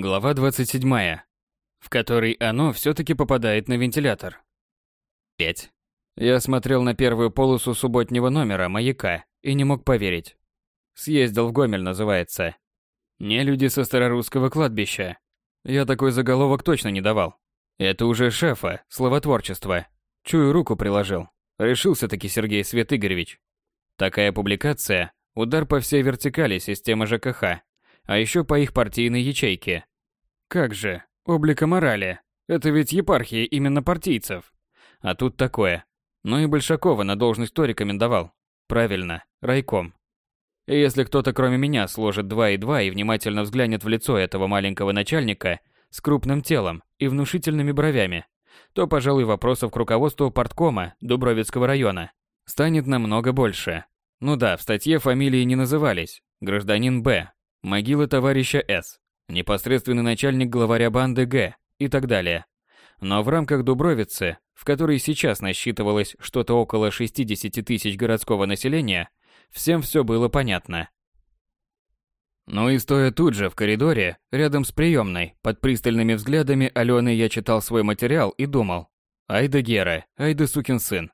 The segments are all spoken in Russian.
Глава 27, в которой оно все-таки попадает на вентилятор. 5. Я смотрел на первую полосу субботнего номера «Маяка» и не мог поверить. Съездил в Гомель, называется. Не люди со старорусского кладбища. Я такой заголовок точно не давал. Это уже шефа, словотворчество. Чую, руку приложил. Решился-таки Сергей Свет Игоревич. Такая публикация – удар по всей вертикали системы ЖКХ, а еще по их партийной ячейке. Как же, облика морали. Это ведь епархия именно партийцев. А тут такое. Ну и Большакова на должность кто рекомендовал? Правильно, райком. И если кто-то кроме меня сложит 2 и 2 и внимательно взглянет в лицо этого маленького начальника с крупным телом и внушительными бровями, то, пожалуй, вопросов к руководству порткома Дубровицкого района станет намного больше. Ну да, в статье фамилии не назывались. Гражданин Б, могила товарища С, непосредственный начальник главаря банды Г и так далее. Но в рамках Дубровицы, в которой сейчас насчитывалось что-то около 60 тысяч городского населения, всем все было понятно. Ну и стоя тут же в коридоре, рядом с приемной, под пристальными взглядами Алены я читал свой материал и думал. Ай да Гера, ай да сукин сын.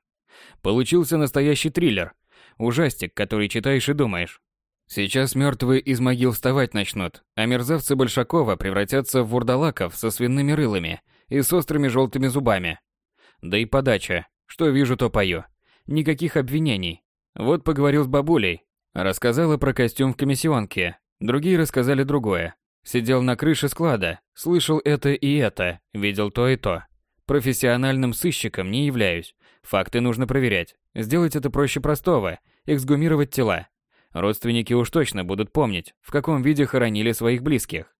Получился настоящий триллер. Ужастик, который читаешь и думаешь. Сейчас мертвые из могил вставать начнут, а мерзавцы Большакова превратятся в вурдалаков со свиными рылами и с острыми желтыми зубами. Да и подача. Что вижу, то пою. Никаких обвинений. Вот поговорил с бабулей. Рассказала про костюм в комиссионке, Другие рассказали другое. Сидел на крыше склада, слышал это и это, видел то и то. Профессиональным сыщиком не являюсь. Факты нужно проверять. Сделать это проще простого – эксгумировать тела. Родственники уж точно будут помнить, в каком виде хоронили своих близких.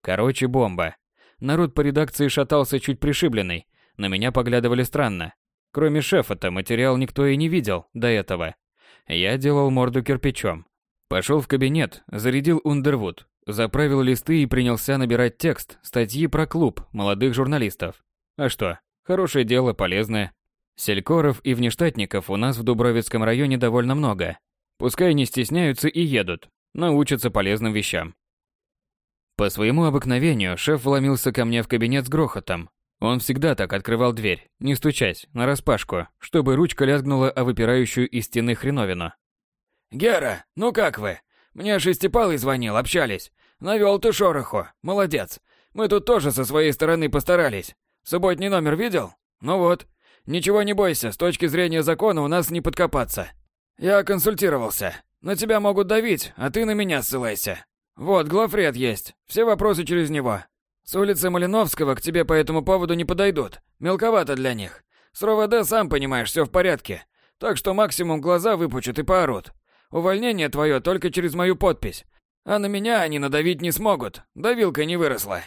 Короче, бомба. Народ по редакции шатался чуть пришибленный, на меня поглядывали странно. Кроме шефа-то материал никто и не видел до этого. Я делал морду кирпичом, Пошел в кабинет, зарядил Ундервуд, заправил листы и принялся набирать текст статьи про клуб молодых журналистов. А что, хорошее дело, полезное. Селькоров и внештатников у нас в Дубровицком районе довольно много. Пускай не стесняются и едут, научатся полезным вещам. По своему обыкновению шеф вломился ко мне в кабинет с грохотом. Он всегда так открывал дверь, не стучась, нараспашку, чтобы ручка лязгнула о выпирающую из стены хреновину. «Гера, ну как вы? Мне Шестипалый звонил, общались. Навёл ты шороху, молодец. Мы тут тоже со своей стороны постарались. Субботний номер видел? Ну вот. Ничего не бойся, с точки зрения закона у нас не подкопаться. Я консультировался. На тебя могут давить, а ты на меня ссылайся. Вот, главред есть. Все вопросы через него. С улицы Малиновского к тебе по этому поводу не подойдут. Мелковато для них. С РОВД, сам понимаешь, все в порядке. Так что максимум глаза выпучат и поорут. Увольнение твое только через мою подпись. А на меня они надавить не смогут. Давилка не выросла.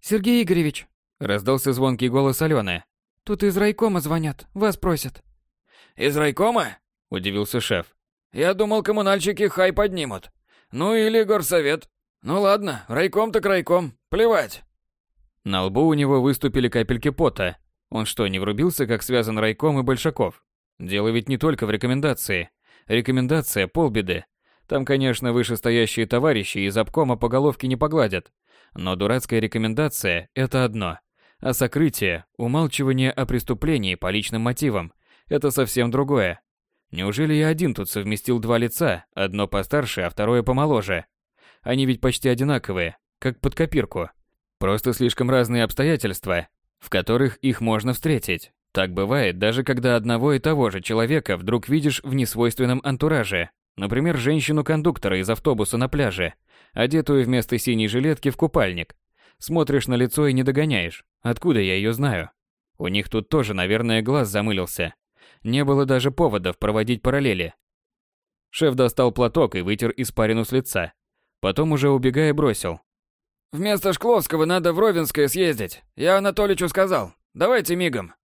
Сергей Игоревич, раздался звонкий голос Алены. Тут из райкома звонят, вас просят. Из райкома? Удивился шеф. Я думал, коммунальщики хай поднимут. Ну или горсовет. Ну ладно, райком так райком. Плевать. На лбу у него выступили капельки пота. Он что, не врубился, как связан райком и Большаков? Дело ведь не только в рекомендации. Рекомендация полбеды. Там, конечно, вышестоящие товарищи из обкома по головке не погладят. Но дурацкая рекомендация – это одно. А сокрытие, умалчивание о преступлении по личным мотивам – это совсем другое. Неужели я один тут совместил два лица, одно постарше, а второе помоложе? Они ведь почти одинаковые, как под копирку. Просто слишком разные обстоятельства, в которых их можно встретить. Так бывает, даже когда одного и того же человека вдруг видишь в несвойственном антураже. Например, женщину-кондуктора из автобуса на пляже, одетую вместо синей жилетки в купальник. Смотришь на лицо и не догоняешь. Откуда я ее знаю? У них тут тоже, наверное, глаз замылился. Не было даже поводов проводить параллели. Шеф достал платок и вытер испарину с лица. Потом уже убегая бросил. «Вместо Шкловского надо в Ровенское съездить. Я Анатоличу сказал. Давайте мигом».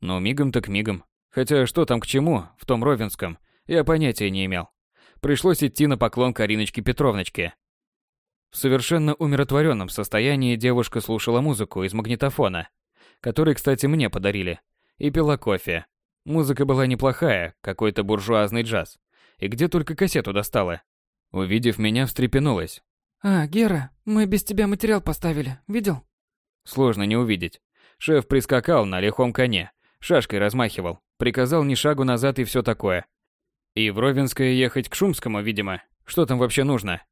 Ну, мигом так мигом. Хотя что там к чему, в том Ровенском, я понятия не имел. Пришлось идти на поклон Кариночке Петровночке. В совершенно умиротворенном состоянии девушка слушала музыку из магнитофона, который, кстати, мне подарили, и пила кофе. Музыка была неплохая, какой-то буржуазный джаз. И где только кассету достала. Увидев меня, встрепенулась. А, Гера, мы без тебя материал поставили. Видел? Сложно не увидеть. Шеф прискакал на лихом коне, шашкой размахивал, приказал ни шагу назад и все такое. И в Ровенское ехать к Шумскому, видимо. Что там вообще нужно?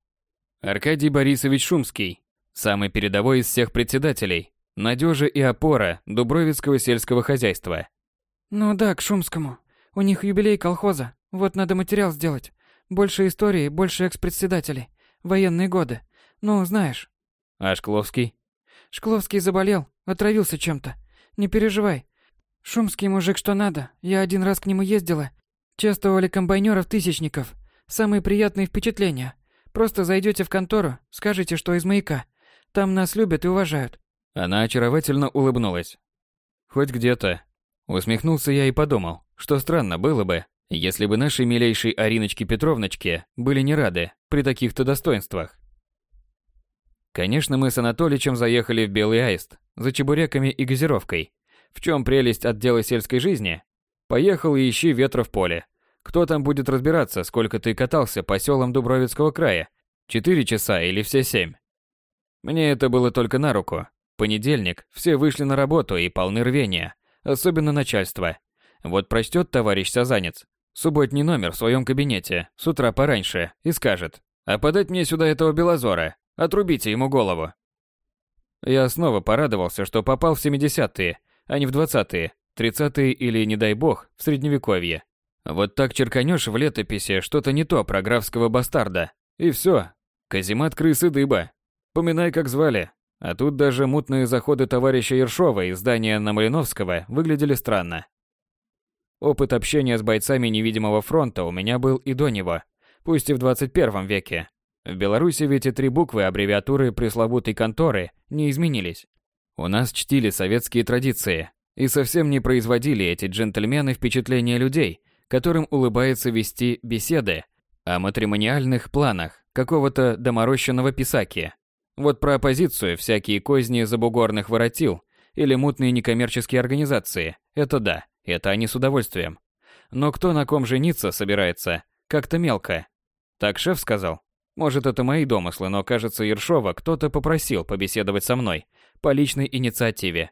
Аркадий Борисович Шумский, самый передовой из всех председателей, надежа и опора Дубровицкого сельского хозяйства. Ну да, к Шумскому. У них юбилей колхоза. Вот надо материал сделать. Больше истории, больше экс-председателей. Военные годы. Ну, знаешь. А Шкловский? Шкловский заболел, отравился чем-то. Не переживай. Шумский мужик что надо. Я один раз к нему ездила. Чествовали комбайнеров-тысячников. Самые приятные впечатления. Просто зайдете в контору, скажите, что из маяка. Там нас любят и уважают. Она очаровательно улыбнулась. Хоть где-то. Усмехнулся я и подумал, что странно было бы, если бы нашей милейшей Ариночке Петровночке были не рады при таких-то достоинствах. Конечно, мы с Анатоличем заехали в Белый Аист за чебуреками и газировкой. В чем прелесть отдела сельской жизни? Поехал и ищи ветра в поле. Кто там будет разбираться, сколько ты катался по селам Дубровицкого края? Четыре часа или все семь? Мне это было только на руку. Понедельник, все вышли на работу и полны рвения, особенно начальство. Вот прочтет товарищ Сазанец субботний номер в своем кабинете с утра пораньше и скажет «А подать мне сюда этого Белозора, отрубите ему голову». Я снова порадовался, что попал в 70-е, а не в 20-е, 30-е или, не дай бог, в Средневековье. Вот так черканешь в летописи что-то не то про графского бастарда, и все. Каземат крысы дыба. Поминай, как звали. А тут даже мутные заходы товарища Ершова из здания на Малиновского выглядели странно. Опыт общения с бойцами невидимого фронта у меня был и до него, пусть и в 21 веке. В Беларуси ведь и три буквы аббревиатуры пресловутой конторы не изменились. У нас чтили советские традиции, и совсем не производили эти джентльмены впечатления людей, которым улыбается вести беседы о матримониальных планах какого-то доморощенного писаки. Вот про оппозицию всякие козни забугорных воротил или мутные некоммерческие организации – это да. Это они с удовольствием. Но кто на ком жениться собирается? Как-то мелко. Так шеф сказал. Может, это мои домыслы, но, кажется, Ершова кто-то попросил побеседовать со мной по личной инициативе.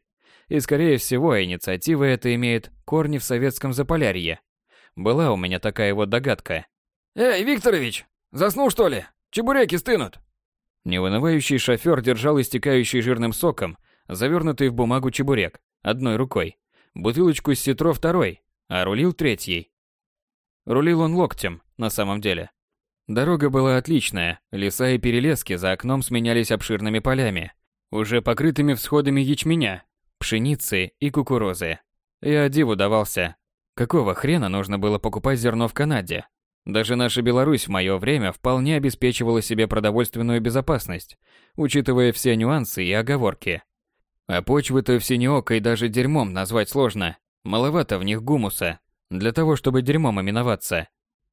И, скорее всего, инициатива эта имеет корни в советском Заполярье. Была у меня такая вот догадка. «Эй, Викторович, заснул что ли? Чебуреки стынут!» Неунывающий шофер держал истекающий жирным соком, завернутый в бумагу чебурек, одной рукой бутылочку с ситро второй, а рулил третьей. Рулил он локтем, на самом деле. Дорога была отличная, леса и перелески за окном сменялись обширными полями, уже покрытыми всходами ячменя, пшеницы и кукурузы. Я диву давался. Какого хрена нужно было покупать зерно в Канаде? Даже наша Беларусь в мое время вполне обеспечивала себе продовольственную безопасность, учитывая все нюансы и оговорки. А почвы-то в синеокой даже дерьмом назвать сложно. Маловато в них гумуса, для того, чтобы дерьмом именоваться.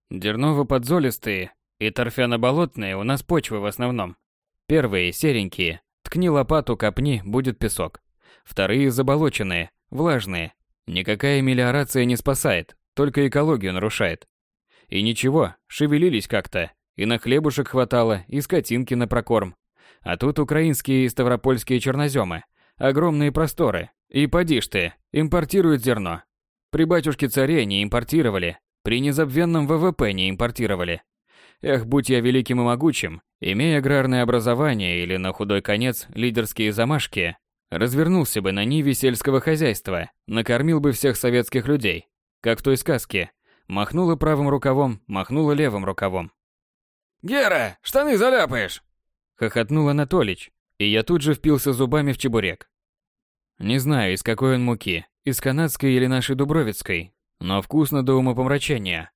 Дерново-подзолистые и торфяно-болотные у нас почвы в основном. Первые серенькие, ткни лопату, копни, будет песок. Вторые заболоченные, влажные. Никакая мелиорация не спасает, только экологию нарушает. И ничего, шевелились как-то. И на хлебушек хватало, и скотинки на прокорм. А тут украинские и ставропольские черноземы – огромные просторы. И поди ж ты, импортируют зерно. При батюшке-царе не импортировали, при незабвенном ВВП не импортировали. Эх, будь я великим и могучим, имея аграрное образование или на худой конец лидерские замашки, развернулся бы на ниве сельского хозяйства, накормил бы всех советских людей, как в той сказке. Махнула правым рукавом, махнула левым рукавом. «Гера, штаны заляпаешь!» Хохотнул Анатолич, и я тут же впился зубами в чебурек. Не знаю, из какой он муки, из канадской или нашей дубровицкой, но вкусно до умопомрачения.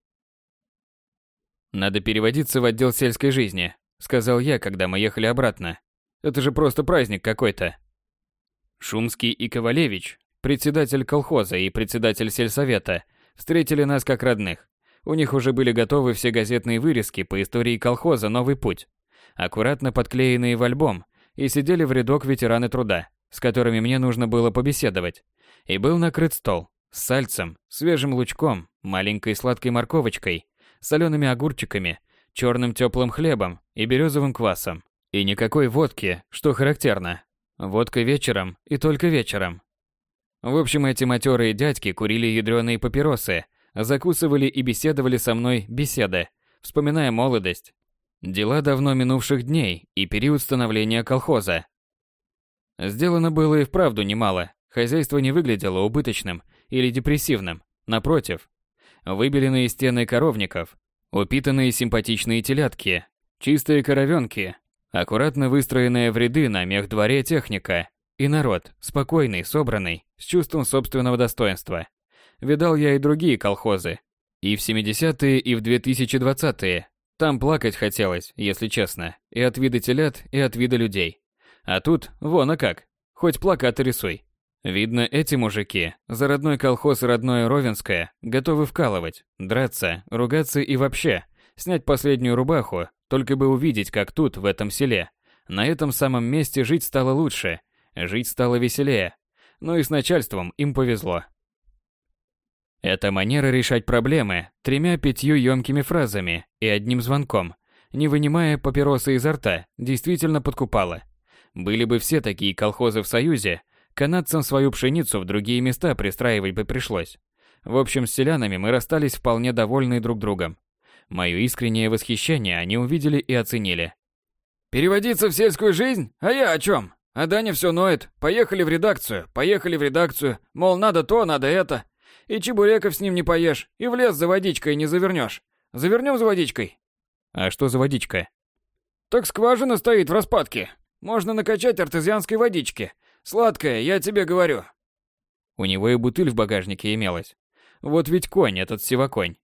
Надо переводиться в отдел сельской жизни, сказал я, когда мы ехали обратно. Это же просто праздник какой-то. Шумский и Ковалевич, председатель колхоза и председатель сельсовета, встретили нас как родных. У них уже были готовы все газетные вырезки по истории колхоза «Новый путь», аккуратно подклеенные в альбом, и сидели в рядок ветераны труда, с которыми мне нужно было побеседовать. И был накрыт стол с сальцем, свежим лучком, маленькой сладкой морковочкой, солеными огурчиками, черным теплым хлебом и березовым квасом. И никакой водки, что характерно. Водка вечером и только вечером. В общем, эти матерые дядьки курили ядреные папиросы, закусывали и беседовали со мной беседы, вспоминая молодость, дела давно минувших дней и период становления колхоза. Сделано было и вправду немало. Хозяйство не выглядело убыточным или депрессивным. Напротив, выбеленные стены коровников, упитанные симпатичные телятки, чистые коровенки, аккуратно выстроенная в ряды на мех-дворе техника и народ, спокойный, собранный, с чувством собственного достоинства. Видал я и другие колхозы. И в 70-е, и в 2020-е. Там плакать хотелось, если честно, и от вида телят, и от вида людей. А тут, вон а как, хоть плакаты рисуй. Видно, эти мужики за родной колхоз родное Ровенское готовы вкалывать, драться, ругаться и вообще снять последнюю рубаху, только бы увидеть, как тут, в этом селе, на этом самом месте жить стало лучше, жить стало веселее. Ну и с начальством им повезло. Эта манера решать проблемы тремя-пятью ёмкими фразами и одним звонком, не вынимая папиросы изо рта, действительно подкупала. Были бы все такие колхозы в Союзе, Канадцам свою пшеницу в другие места пристраивать бы пришлось. В общем, с селянами мы расстались вполне довольны друг другом. Мое искреннее восхищение они увидели и оценили. «Переводиться в сельскую жизнь? А я о чем? А Даня все ноет. Поехали в редакцию, поехали в редакцию. Мол, надо то, надо это. И чебуреков с ним не поешь, и в лес за водичкой не завернешь. Завернем за водичкой?» «А что за водичка?» «Так скважина стоит в распадке. Можно накачать артезианской водички. Сладкое, я тебе говорю. У него и бутыль в багажнике имелась. Вот ведь конь этот сивоконь.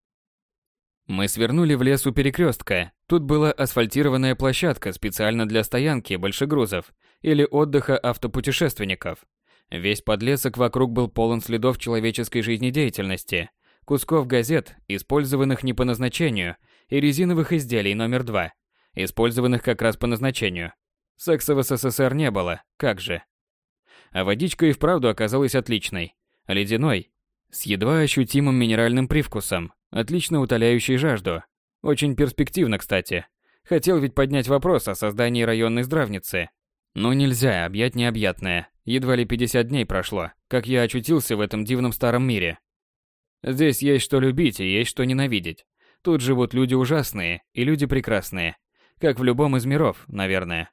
Мы свернули в лес у перекрестка. Тут была асфальтированная площадка специально для стоянки большегрузов или отдыха автопутешественников. Весь подлесок вокруг был полон следов человеческой жизнедеятельности, кусков газет, использованных не по назначению, и резиновых изделий номер два, использованных как раз по назначению. Секса в СССР не было, как же. А водичка и вправду оказалась отличной. Ледяной, с едва ощутимым минеральным привкусом, отлично утоляющей жажду. Очень перспективно, кстати. Хотел ведь поднять вопрос о создании районной здравницы. Но нельзя объять необъятное. Едва ли 50 дней прошло, как я очутился в этом дивном старом мире. Здесь есть что любить и есть что ненавидеть. Тут живут люди ужасные и люди прекрасные. Как в любом из миров, наверное.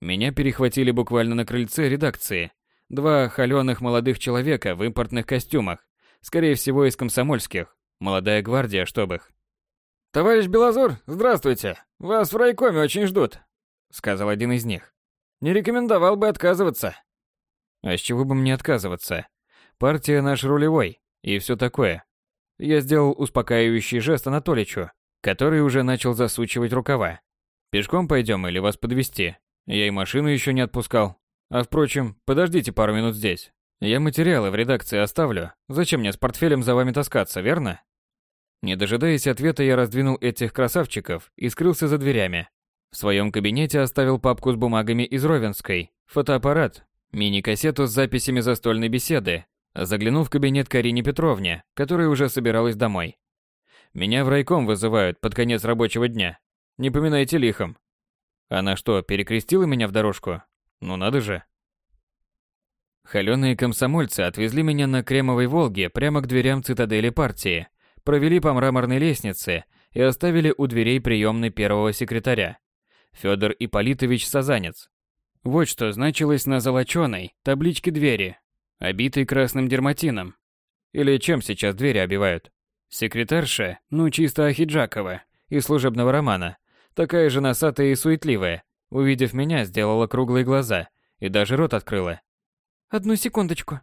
Меня перехватили буквально на крыльце редакции. Два холёных молодых человека в импортных костюмах, скорее всего из комсомольских. Молодая гвардия, чтоб их. «Товарищ Белозор, здравствуйте! Вас в райкоме очень ждут», — сказал один из них. «Не рекомендовал бы отказываться». «А с чего бы мне отказываться? Партия наш рулевой, и все такое». Я сделал успокаивающий жест Анатоличу, который уже начал засучивать рукава. «Пешком пойдем или вас подвести? Я и машину еще не отпускал. А впрочем, подождите пару минут здесь. Я материалы в редакции оставлю. Зачем мне с портфелем за вами таскаться, верно? Не дожидаясь ответа, я раздвинул этих красавчиков и скрылся за дверями. В своем кабинете оставил папку с бумагами из Ровенской, фотоаппарат, мини-кассету с записями застольной беседы, заглянул в кабинет Карине Петровне, которая уже собиралась домой. Меня в райком вызывают под конец рабочего дня. Не поминайте лихом. Она что, перекрестила меня в дорожку? Ну надо же. Холёные комсомольцы отвезли меня на Кремовой Волге прямо к дверям цитадели партии, провели по мраморной лестнице и оставили у дверей приемной первого секретаря. Федор Ипполитович Сазанец. Вот что значилось на золочёной табличке двери, обитой красным дерматином. Или чем сейчас двери обивают? Секретарша, ну чисто Ахиджакова, из служебного романа, такая же носатая и суетливая, увидев меня, сделала круглые глаза и даже рот открыла. «Одну секундочку».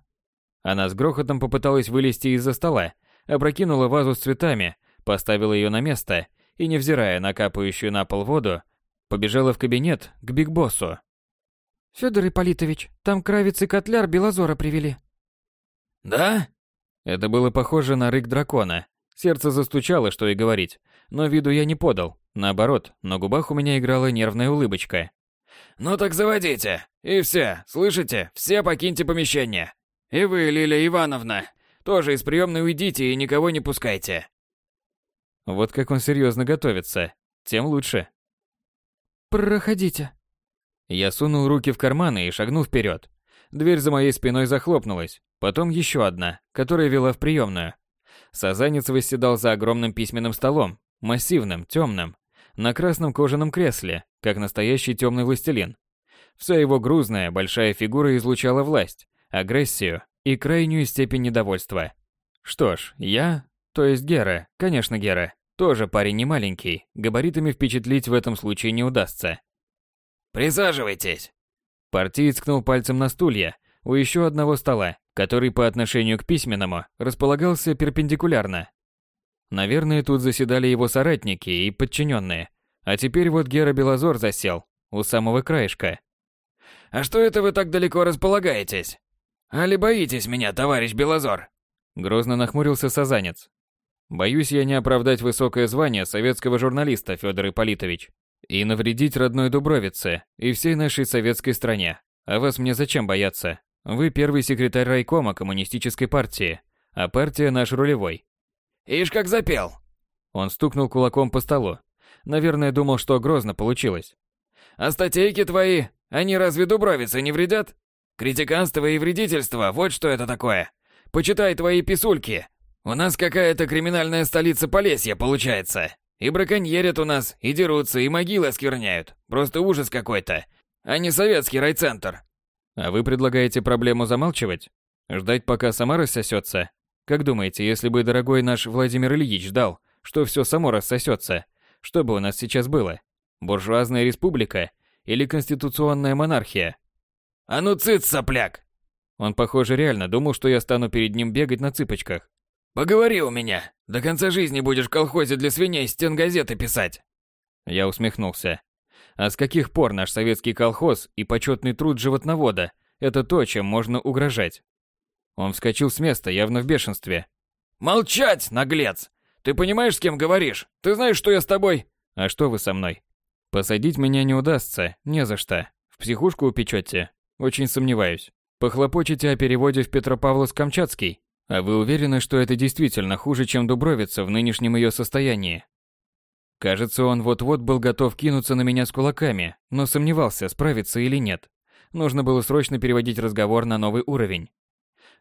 Она с грохотом попыталась вылезти из-за стола, опрокинула вазу с цветами, поставила ее на место и, невзирая на капающую на пол воду, побежала в кабинет к Биг-боссу. «Фёдор Ипполитович, там кравец и котляр Белозора привели». «Да?» Это было похоже на рык дракона. Сердце застучало, что и говорить, но виду я не подал. Наоборот, на губах у меня играла нервная улыбочка. «Ну так заводите. И все, слышите? Все покиньте помещение. И вы, Лилия Ивановна, тоже из приемной уйдите и никого не пускайте». Вот как он серьезно готовится, тем лучше. Проходите. Я сунул руки в карманы и шагнул вперед. Дверь за моей спиной захлопнулась, потом еще одна, которая вела в приемную. Сазанец восседал за огромным письменным столом, массивным, темным, на красном кожаном кресле, как настоящий темный властелин. Вся его грузная, большая фигура излучала власть, агрессию и крайнюю степень недовольства. Что ж, я, то есть Гера, конечно Гера, тоже парень не маленький, габаритами впечатлить в этом случае не удастся. «Присаживайтесь!» Партиец ткнул пальцем на стулья у еще одного стола, который по отношению к письменному располагался перпендикулярно. Наверное, тут заседали его соратники и подчиненные, а теперь вот Гера Белозор засел, у самого краешка. «А что это вы так далеко располагаетесь? Али боитесь меня, товарищ Белозор?» Грозно нахмурился Сазанец. Боюсь я не оправдать высокое звание советского журналиста, Федор Ипполитович, и навредить родной Дубровице и всей нашей советской стране. А вас мне зачем бояться? Вы первый секретарь райкома коммунистической партии, а партия наш рулевой. Ишь как запел. Он стукнул кулаком по столу. Наверное, думал, что грозно получилось. А статейки твои, они разве Дубровице не вредят? Критиканство и вредительство, вот что это такое. Почитай твои писульки, у нас какая-то криминальная столица Полесья получается. И браконьерят у нас, и дерутся, и могилы оскверняют. Просто ужас какой-то. А не советский райцентр. А вы предлагаете проблему замалчивать? Ждать, пока сама рассосется? Как думаете, если бы дорогой наш Владимир Ильич ждал, что все само рассосется, что бы у нас сейчас было? Буржуазная республика или конституционная монархия? А ну цыц, сопляк! Он, похоже, реально думал, что я стану перед ним бегать на цыпочках. Поговори у меня. До конца жизни будешь в колхозе для свиней стен газеты писать. Я усмехнулся. А с каких пор наш советский колхоз и почетный труд животновода – это то, чем можно угрожать? Он вскочил с места, явно в бешенстве. «Молчать, наглец! Ты понимаешь, с кем говоришь? Ты знаешь, что я с тобой?» «А что вы со мной?» «Посадить меня не удастся, не за что. В психушку упечете? Очень сомневаюсь. Похлопочете о переводе в Петропавловск-Камчатский? А вы уверены, что это действительно хуже, чем Дубровица в нынешнем ее состоянии? Кажется, он вот-вот был готов кинуться на меня с кулаками, но сомневался, справится или нет. Нужно было срочно переводить разговор на новый уровень.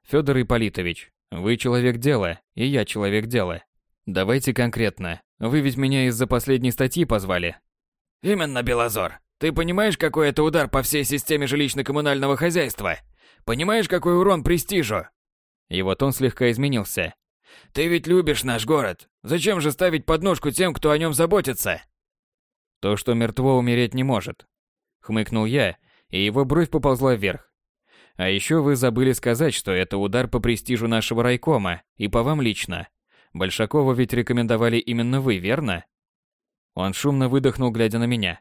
Федор Ипполитович, вы человек дела, и я человек дела. Давайте конкретно. Вы ведь меня из-за последней статьи позвали. Именно, Белозор. Ты понимаешь, какой это удар по всей системе жилищно-коммунального хозяйства? Понимаешь, какой урон престижу? Его тон слегка изменился. «Ты ведь любишь наш город. Зачем же ставить подножку тем, кто о нем заботится?» «То, что мертво умереть не может», — хмыкнул я, и его бровь поползла вверх. «А еще вы забыли сказать, что это удар по престижу нашего райкома и по вам лично. Большакова ведь рекомендовали именно вы, верно?» Он шумно выдохнул, глядя на меня.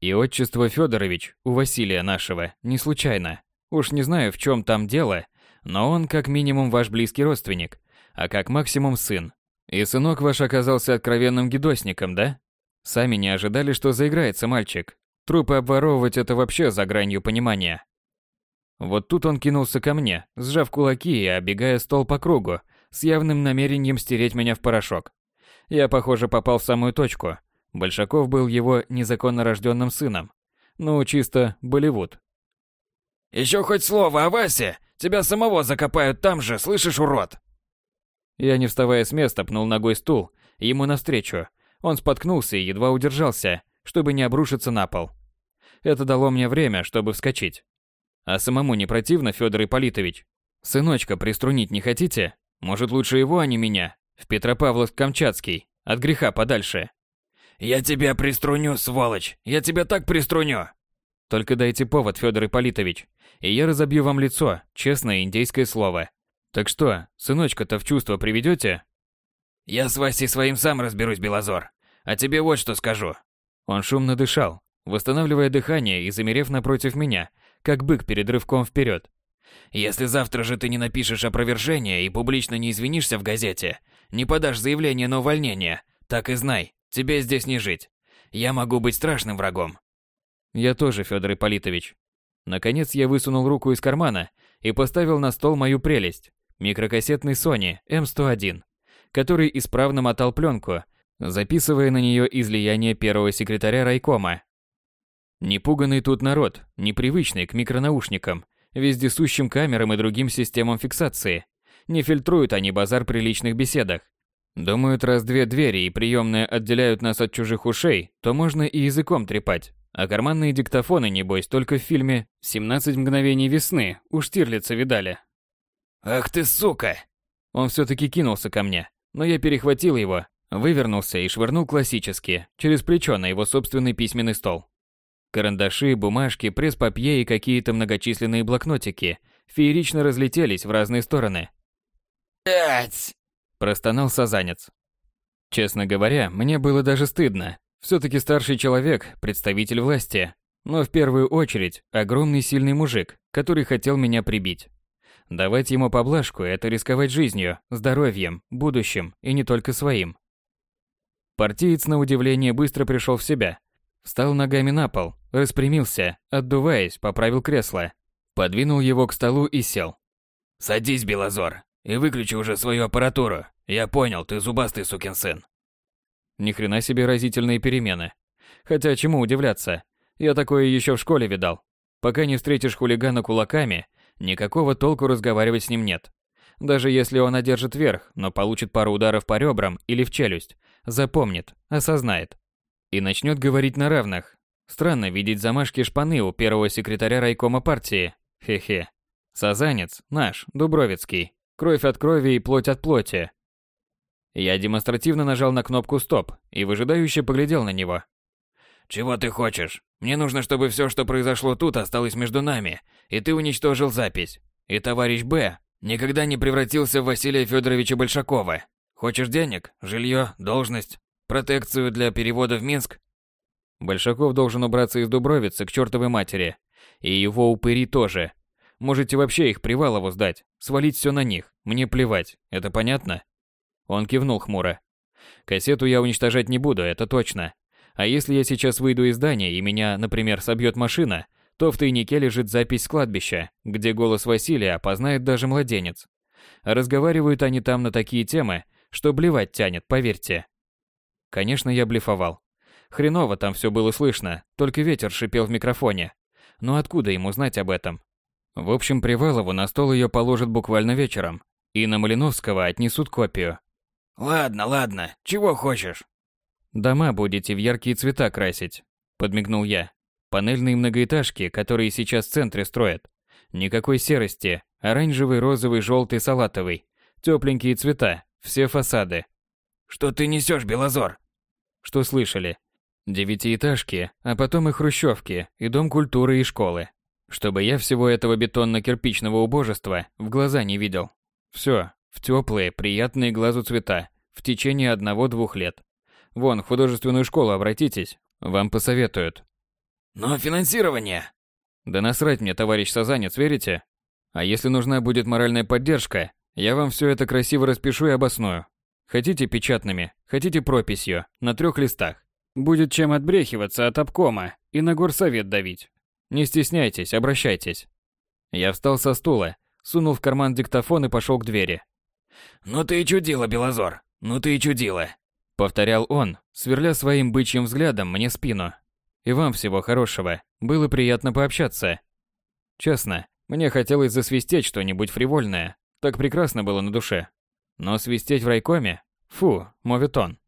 «И отчество Федорович у Василия нашего, не случайно. Уж не знаю, в чем там дело, но он как минимум ваш близкий родственник, а как максимум сын. И сынок ваш оказался откровенным гидосником, да? Сами не ожидали, что заиграется мальчик. Трупы обворовывать это вообще за гранью понимания. Вот тут он кинулся ко мне, сжав кулаки и оббегая стол по кругу, с явным намерением стереть меня в порошок. Я, похоже, попал в самую точку. Большаков был его незаконно рожденным сыном. Ну, чисто Болливуд. «Еще хоть слово о Васе, Тебя самого закопают там же, слышишь, урод?» Я, не вставая с места, пнул ногой стул, ему навстречу. Он споткнулся и едва удержался, чтобы не обрушиться на пол. Это дало мне время, чтобы вскочить. А самому не противно, Федор Ипполитович? Сыночка приструнить не хотите? Может, лучше его, а не меня? В Петропавловск-Камчатский, от греха подальше. Я тебя приструню, сволочь! Я тебя так приструню! Только дайте повод, Федор Ипполитович, и я разобью вам лицо, честное индейское слово. Так что, сыночка-то в чувство приведете? Я с Васей своим сам разберусь, Белозор. А тебе вот что скажу. Он шумно дышал, восстанавливая дыхание и замерев напротив меня, как бык перед рывком вперед. Если завтра же ты не напишешь опровержение и публично не извинишься в газете, не подашь заявление на увольнение, так и знай, тебе здесь не жить. Я могу быть страшным врагом. Я тоже, Федор Ипполитович. Наконец я высунул руку из кармана и поставил на стол мою прелесть – микрокассетный Sony M101, который исправно мотал пленку, записывая на нее излияние первого секретаря райкома. Непуганный тут народ, непривычный к микронаушникам, вездесущим камерам и другим системам фиксации. Не фильтруют они базар при личных беседах. Думают, раз две двери и приемная отделяют нас от чужих ушей, то можно и языком трепать. А карманные диктофоны, небось, только в фильме «17 мгновений весны» у Штирлица видали. «Ах ты сука!» Он все-таки кинулся ко мне, но я перехватил его, вывернулся и швырнул классически, через плечо на его собственный письменный стол. Карандаши, бумажки, пресс-папье и какие-то многочисленные блокнотики феерично разлетелись в разные стороны. «Блядь!» – простонал сазанец. Честно говоря, мне было даже стыдно. Все-таки старший человек, представитель власти, но в первую очередь огромный сильный мужик, который хотел меня прибить. Давать ему поблажку – это рисковать жизнью, здоровьем, будущим и не только своим. Партиец, на удивление, быстро пришел в себя. Встал ногами на пол, распрямился, отдуваясь, поправил кресло. Подвинул его к столу и сел. «Садись, Белозор, и выключи уже свою аппаратуру. Я понял, ты зубастый сукин сын». Ни хрена себе разительные перемены. Хотя чему удивляться? Я такое еще в школе видал. Пока не встретишь хулигана кулаками, Никакого толку разговаривать с ним нет. Даже если он одержит верх, но получит пару ударов по ребрам или в челюсть, запомнит, осознает. И начнет говорить на равных. Странно видеть замашки шпаны у первого секретаря райкома партии. Хе-хе. Сазанец, наш, Дубровицкий. Кровь от крови и плоть от плоти. Я демонстративно нажал на кнопку «Стоп» и выжидающе поглядел на него. «Чего ты хочешь? Мне нужно, чтобы все, что произошло тут, осталось между нами, и ты уничтожил запись. И товарищ Б никогда не превратился в Василия Федоровича Большакова. Хочешь денег, жилье, должность, протекцию для перевода в Минск? Большаков должен убраться из Дубровицы к чертовой матери. И его упыри тоже. Можете вообще их Привалову сдать, свалить все на них. Мне плевать, это понятно? Он кивнул хмуро. Кассету я уничтожать не буду, это точно. А если я сейчас выйду из здания и меня, например, собьет машина, то в тайнике лежит запись с кладбища, где голос Василия опознает даже младенец. Разговаривают они там на такие темы, что блевать тянет, поверьте. Конечно, я блефовал. Хреново там все было слышно, только ветер шипел в микрофоне. Но откуда ему знать об этом? В общем, Привалову на стол ее положат буквально вечером, и на Малиновского отнесут копию. «Ладно, ладно, чего хочешь?» «Дома будете в яркие цвета красить», – подмигнул я. «Панельные многоэтажки, которые сейчас в центре строят. Никакой серости. Оранжевый, розовый, желтый, салатовый. Тепленькие цвета. Все фасады». «Что ты несешь, Белозор?» «Что слышали? Девятиэтажки, а потом и хрущевки, и дом культуры, и школы. Чтобы я всего этого бетонно-кирпичного убожества в глаза не видел. Все, в теплые, приятные глазу цвета, в течение одного-двух лет. Вон, в художественную школу обратитесь, вам посоветуют. Но финансирование... Да насрать мне, товарищ Сазанец, верите? А если нужна будет моральная поддержка, я вам все это красиво распишу и обосную. Хотите печатными, хотите прописью, на трех листах. Будет чем отбрехиваться от обкома и на горсовет давить. Не стесняйтесь, обращайтесь. Я встал со стула, сунул в карман диктофон и пошел к двери. «Ну ты и чудила, Белозор, ну ты и чудила. Повторял он, сверля своим бычьим взглядом мне спину. И вам всего хорошего. Было приятно пообщаться. Честно, мне хотелось засвистеть что-нибудь фривольное. Так прекрасно было на душе. Но свистеть в райкоме? Фу, моветон.